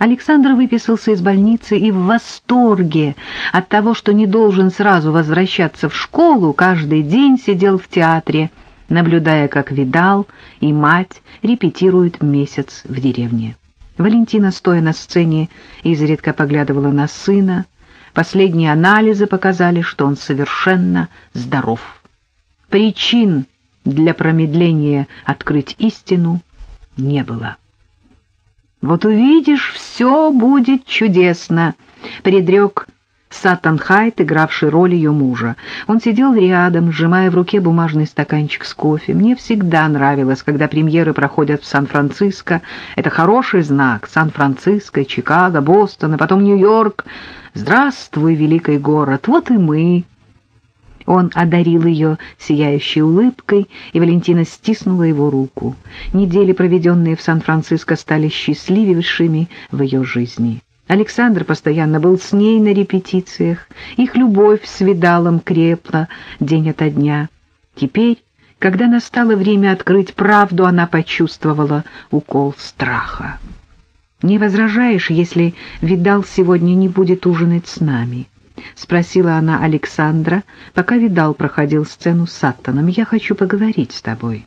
Александр выписался из больницы и в восторге от того, что не должен сразу возвращаться в школу, каждый день сидел в театре, наблюдая, как Видал и мать репетируют месяц в деревне. Валентина, стоя на сцене, изредка поглядывала на сына. Последние анализы показали, что он совершенно здоров. Причин для промедления открыть истину не было. «Вот увидишь, все будет чудесно», — предрек Сатан Хайт, игравший роль ее мужа. Он сидел рядом, сжимая в руке бумажный стаканчик с кофе. Мне всегда нравилось, когда премьеры проходят в Сан-Франциско. Это хороший знак. Сан-Франциско, Чикаго, Бостон, а потом Нью-Йорк. Здравствуй, великий город, вот и мы. Он одарил ее сияющей улыбкой, и Валентина стиснула его руку. Недели, проведенные в Сан-Франциско, стали счастливейшими в ее жизни. Александр постоянно был с ней на репетициях, их любовь с Видалом крепла день ото дня. Теперь, когда настало время открыть правду, она почувствовала укол страха. «Не возражаешь, если Видал сегодня не будет ужинать с нами?» — спросила она Александра, пока Видал проходил сцену с Саттоном. «Я хочу поговорить с тобой».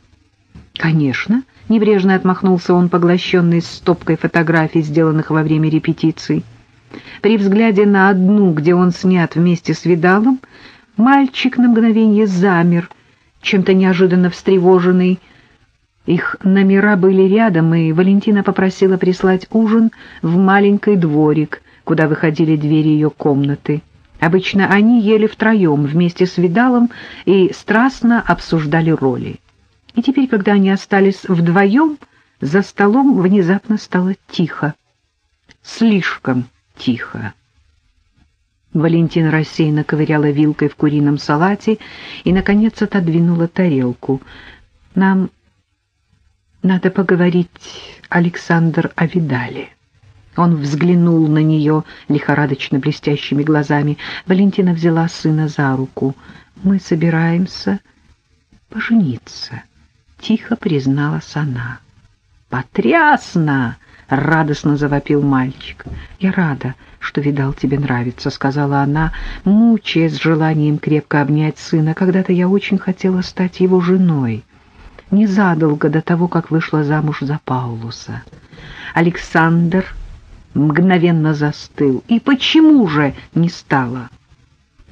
«Конечно», — небрежно отмахнулся он, поглощенный стопкой фотографий, сделанных во время репетиций. При взгляде на одну, где он снят вместе с Видалом, мальчик на мгновение замер, чем-то неожиданно встревоженный. Их номера были рядом, и Валентина попросила прислать ужин в маленький дворик, куда выходили двери ее комнаты. Обычно они ели втроем вместе с Видалом и страстно обсуждали роли. И теперь, когда они остались вдвоем, за столом внезапно стало тихо. Слишком тихо. Валентина рассеянно ковыряла вилкой в курином салате и, наконец, отодвинула тарелку. «Нам надо поговорить, Александр, о Видале». Он взглянул на нее лихорадочно блестящими глазами. Валентина взяла сына за руку. «Мы собираемся пожениться», — тихо призналась она. «Потрясно!» — радостно завопил мальчик. «Я рада, что, видал, тебе нравится», — сказала она, мучаясь желанием крепко обнять сына. «Когда-то я очень хотела стать его женой, незадолго до того, как вышла замуж за Паулуса. Александр мгновенно застыл. И почему же не стало?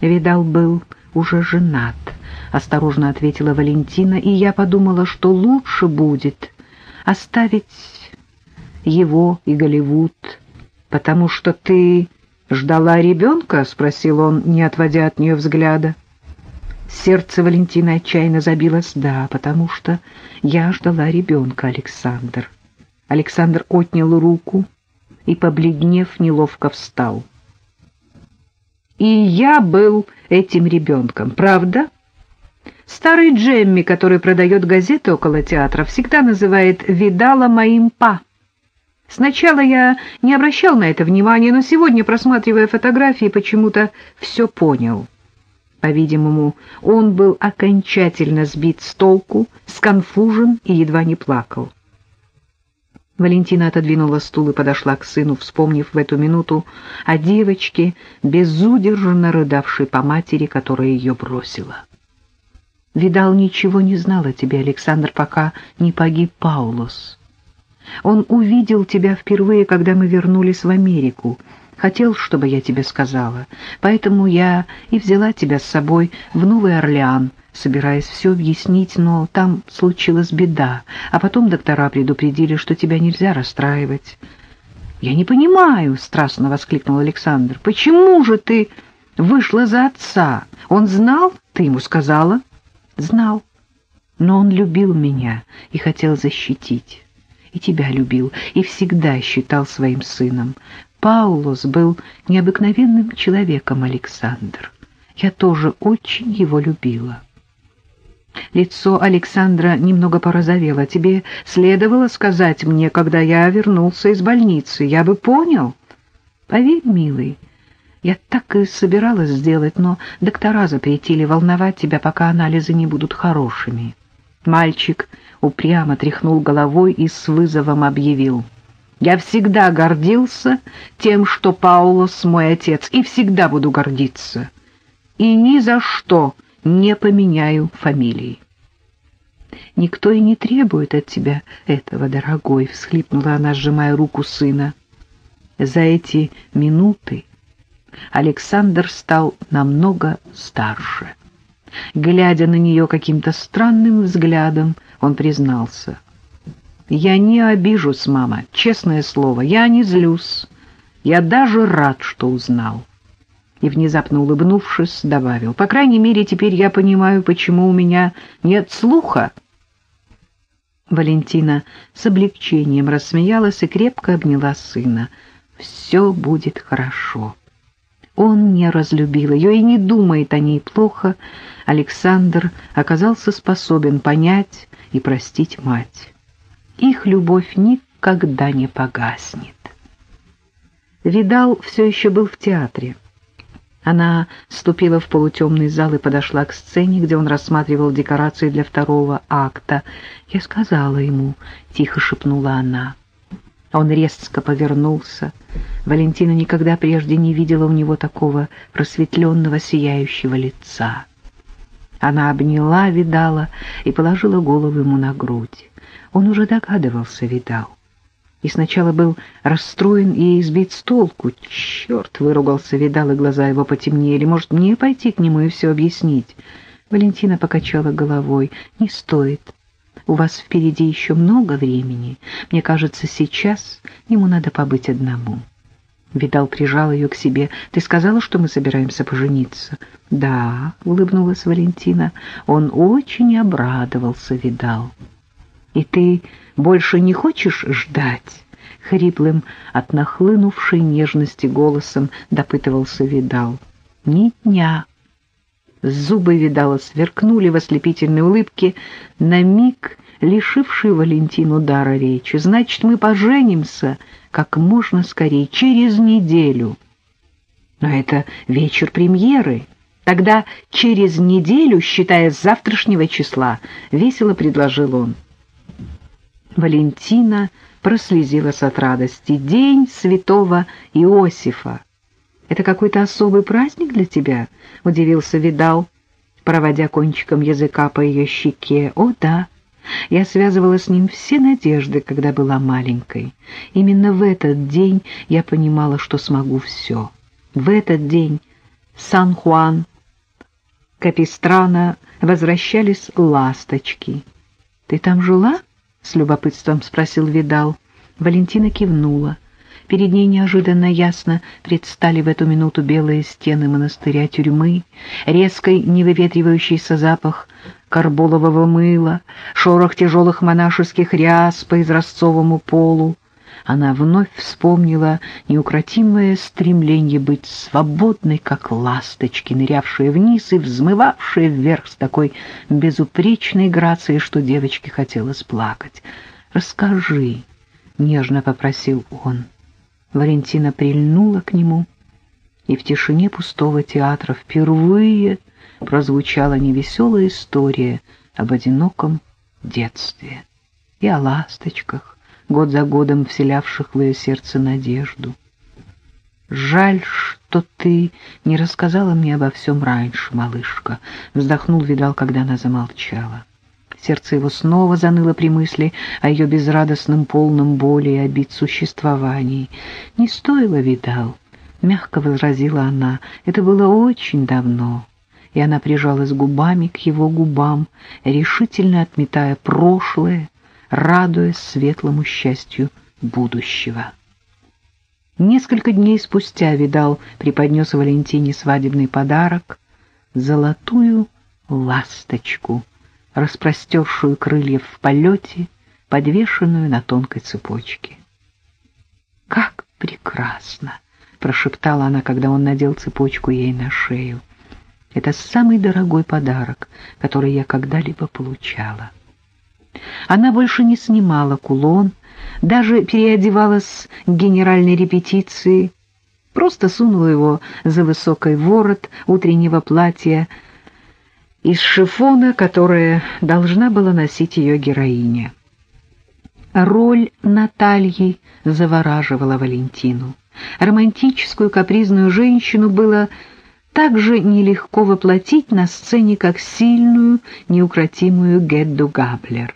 Видал, был уже женат, осторожно ответила Валентина, и я подумала, что лучше будет оставить его и Голливуд, потому что ты ждала ребенка, спросил он, не отводя от нее взгляда. Сердце Валентины отчаянно забилось. Да, потому что я ждала ребенка, Александр. Александр отнял руку и, побледнев, неловко встал. И я был этим ребенком, правда? Старый Джемми, который продает газеты около театра, всегда называет Видала моим па. Сначала я не обращал на это внимания, но сегодня, просматривая фотографии, почему-то все понял. По-видимому, он был окончательно сбит с толку, сконфужен и едва не плакал. Валентина отодвинула стул и подошла к сыну, вспомнив в эту минуту о девочке, безудержно рыдавшей по матери, которая ее бросила. «Видал, ничего не знал о тебе, Александр, пока не погиб Паулос. Он увидел тебя впервые, когда мы вернулись в Америку. Хотел, чтобы я тебе сказала, поэтому я и взяла тебя с собой в Новый Орлеан» собираясь все объяснить, но там случилась беда, а потом доктора предупредили, что тебя нельзя расстраивать. «Я не понимаю», — страстно воскликнул Александр, — «почему же ты вышла за отца? Он знал? Ты ему сказала?» «Знал. Но он любил меня и хотел защитить. И тебя любил, и всегда считал своим сыном. Паулос был необыкновенным человеком, Александр. Я тоже очень его любила». Лицо Александра немного порозовело. «Тебе следовало сказать мне, когда я вернулся из больницы. Я бы понял». «Поверь, милый, я так и собиралась сделать, но доктора запретили волновать тебя, пока анализы не будут хорошими». Мальчик упрямо тряхнул головой и с вызовом объявил. Я всегда гордился тем, что Паулос мой отец, и всегда буду гордиться. И ни за что не поменяю фамилии. Никто и не требует от тебя этого, дорогой, — всхлипнула она, сжимая руку сына. За эти минуты Александр стал намного старше. Глядя на нее каким-то странным взглядом, он признался. «Я не обижусь, мама, честное слово, я не злюсь. Я даже рад, что узнал». И, внезапно улыбнувшись, добавил, «По крайней мере, теперь я понимаю, почему у меня нет слуха». Валентина с облегчением рассмеялась и крепко обняла сына. «Все будет хорошо». Он не разлюбил ее и не думает о ней плохо. Александр оказался способен понять и простить мать. Их любовь никогда не погаснет. Видал все еще был в театре. Она ступила в полутемный зал и подошла к сцене, где он рассматривал декорации для второго акта. «Я сказала ему», — тихо шепнула она. Он резко повернулся. Валентина никогда прежде не видела у него такого просветленного, сияющего лица. Она обняла Видала и положила голову ему на грудь. Он уже догадывался, Видал и сначала был расстроен и избит с толку. «Черт!» — выругался, видал, и глаза его потемнели. «Может, мне пойти к нему и все объяснить?» Валентина покачала головой. «Не стоит. У вас впереди еще много времени. Мне кажется, сейчас ему надо побыть одному». Видал прижал ее к себе. «Ты сказала, что мы собираемся пожениться?» «Да», — улыбнулась Валентина. Он очень обрадовался, Видал. «И ты больше не хочешь ждать?» Хриплым от нахлынувшей нежности голосом допытывался Видал. «Ни дня». Зубы Видала сверкнули в ослепительной улыбке, на миг лишивший Валентину дара речи. «Значит, мы поженимся как можно скорее, через неделю». «Но это вечер премьеры». Тогда через неделю, считая с завтрашнего числа, весело предложил он. Валентина прослезилась от радости. День святого Иосифа. «Это какой-то особый праздник для тебя?» — удивился Видал, проводя кончиком языка по ее щеке. «О, да!» Я связывала с ним все надежды, когда была маленькой. Именно в этот день я понимала, что смогу все. В этот день Сан-Хуан, Капистрана возвращались ласточки. «Ты там жила?» — с любопытством спросил Видал. Валентина кивнула. Перед ней неожиданно ясно предстали в эту минуту белые стены монастыря тюрьмы, резкий невыветривающийся запах карболового мыла, шорох тяжелых монашеских ряс по изразцовому полу, она вновь вспомнила неукротимое стремление быть свободной, как ласточки, нырявшие вниз и взмывавшие вверх с такой безупречной грацией, что девочке хотелось плакать. «Расскажи», — нежно попросил он. Валентина прильнула к нему, и в тишине пустого театра впервые прозвучала невеселая история об одиноком детстве и о ласточках, год за годом вселявших в ее сердце надежду. «Жаль, что ты не рассказала мне обо всем раньше, малышка», — вздохнул Видал, когда она замолчала. Сердце его снова заныло при мысли о ее безрадостном, полном боли и обид существовании. «Не стоило, Видал», — мягко возразила она, — «это было очень давно» и она прижалась губами к его губам, решительно отметая прошлое радуясь светлому счастью будущего. Несколько дней спустя Видал преподнес Валентине свадебный подарок — золотую ласточку, распростершую крылья в полете, подвешенную на тонкой цепочке. «Как прекрасно!» — прошептала она, когда он надел цепочку ей на шею. «Это самый дорогой подарок, который я когда-либо получала». Она больше не снимала кулон, даже переодевалась к генеральной репетиции, просто сунула его за высокий ворот утреннего платья из шифона, которое должна была носить ее героиня. Роль Натальи завораживала Валентину. Романтическую капризную женщину было так же нелегко воплотить на сцене, как сильную, неукротимую Гедду Габлер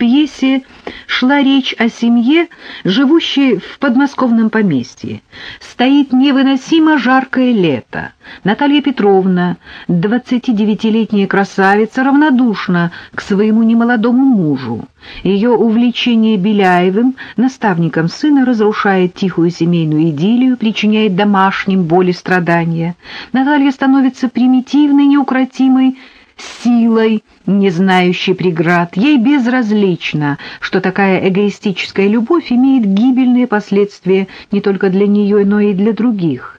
пьесе шла речь о семье, живущей в подмосковном поместье. Стоит невыносимо жаркое лето. Наталья Петровна, 29-летняя красавица, равнодушна к своему немолодому мужу. Ее увлечение Беляевым, наставником сына, разрушает тихую семейную идиллию, причиняет домашним боль и страдания. Наталья становится примитивной, неукротимой, силой, не знающей преград. Ей безразлично, что такая эгоистическая любовь имеет гибельные последствия не только для нее, но и для других.